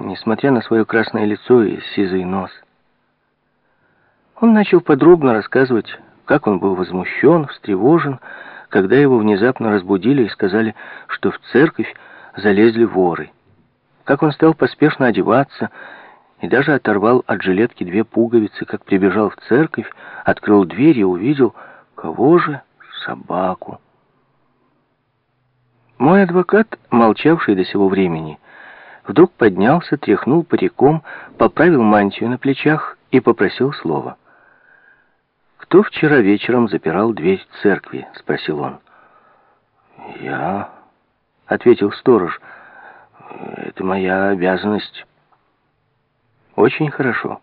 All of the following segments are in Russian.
несмотря на свое красное лицо и сизый нос. Он начал подробно рассказывать, как он был возмущен, встревожен, когда его внезапно разбудили и сказали, что в церковь залезли воры. Как он стал поспешно одеваться и даже оторвал от жилетки две пуговицы, как прибежал в церковь, открыл дверь и увидел, кого же? Собаку. Мой адвокат, молчавший до сего времени, вдруг поднялся, тряхнул париком, поправил мантию на плечах и попросил слова. «Кто вчера вечером запирал дверь церкви?» — спросил он. «Я», — ответил сторож, — «это моя обязанность». «Очень хорошо.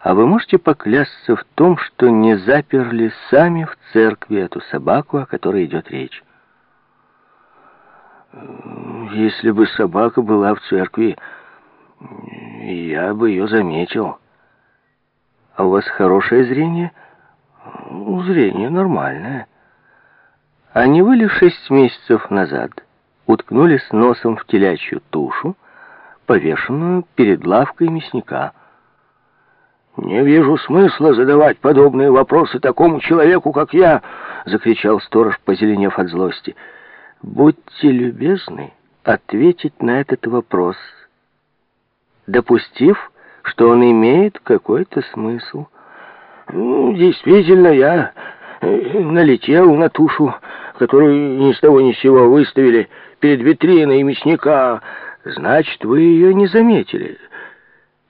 А вы можете поклясться в том, что не заперли сами в церкви эту собаку, о которой идет речь?» Если бы собака была в церкви, я бы ее заметил. А у вас хорошее зрение? Зрение нормальное. А не вы ли шесть месяцев назад уткнулись носом в телячью тушу, повешенную перед лавкой мясника? «Не вижу смысла задавать подобные вопросы такому человеку, как я!» — закричал сторож, позеленев от злости. «Будьте любезны ответить на этот вопрос, допустив, что он имеет какой-то смысл. Ну, действительно, я э, налетел на тушу, которую ни с того ни с сего выставили перед витриной мясника. Значит, вы ее не заметили.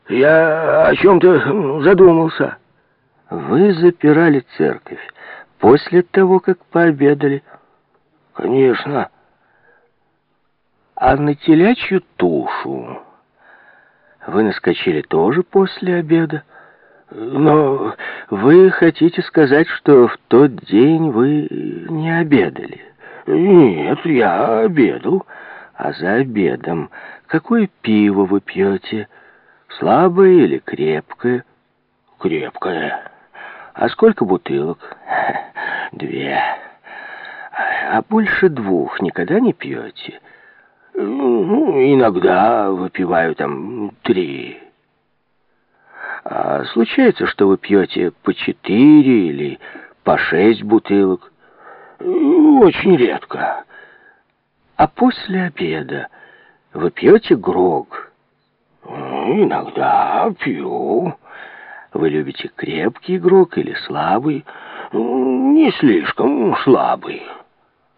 Я о чем-то задумался. Вы запирали церковь после того, как пообедали? Конечно. А на телячью тушу вы наскочили тоже после обеда? Но вы хотите сказать, что в тот день вы не обедали? Нет, я обедал. А за обедом какое пиво вы пьете? Слабое или крепкое? Крепкое. А сколько бутылок? Две. А больше двух никогда не пьете? Ну, иногда выпиваю там три. А случается, что вы пьете по четыре или по шесть бутылок? Очень редко. А после обеда вы пьете грог? Иногда пью. Вы любите крепкий грог или слабый? Не слишком слабый.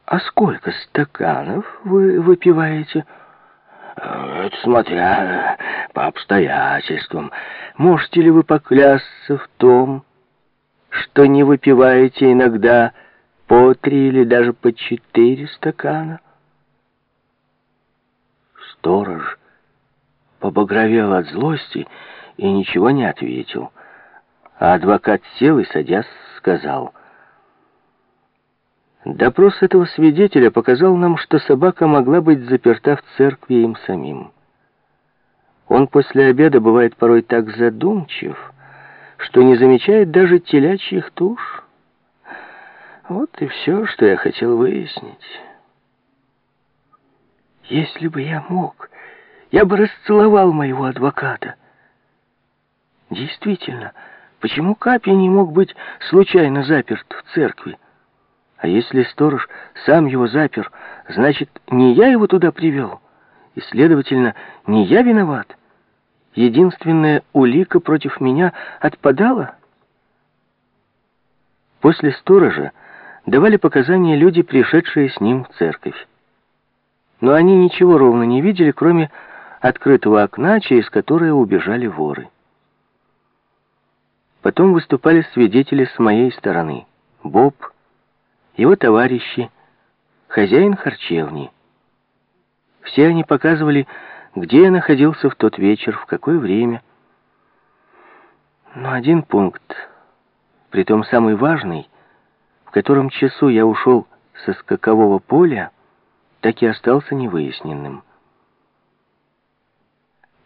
«А сколько стаканов вы выпиваете?» «Это смотря по обстоятельствам. Можете ли вы поклясться в том, что не выпиваете иногда по три или даже по четыре стакана?» Сторож побагровел от злости и ничего не ответил. А адвокат сел и, садясь, сказал — Допрос этого свидетеля показал нам, что собака могла быть заперта в церкви им самим. Он после обеда бывает порой так задумчив, что не замечает даже телячьих туш. Вот и все, что я хотел выяснить. Если бы я мог, я бы расцеловал моего адвоката. Действительно, почему Капи не мог быть случайно заперт в церкви? А если сторож сам его запер, значит, не я его туда привел, и, следовательно, не я виноват. Единственная улика против меня отпадала. После сторожа давали показания люди, пришедшие с ним в церковь. Но они ничего ровно не видели, кроме открытого окна, через которое убежали воры. Потом выступали свидетели с моей стороны. Боб, его товарищи, хозяин харчевни. Все они показывали, где я находился в тот вечер, в какое время. Но один пункт, притом самый важный, в котором часу я ушел со скакового поля, так и остался невыясненным.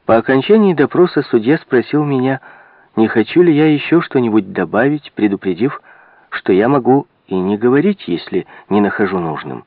По окончании допроса судья спросил меня, не хочу ли я еще что-нибудь добавить, предупредив, что я могу и не говорить, если не нахожу нужным.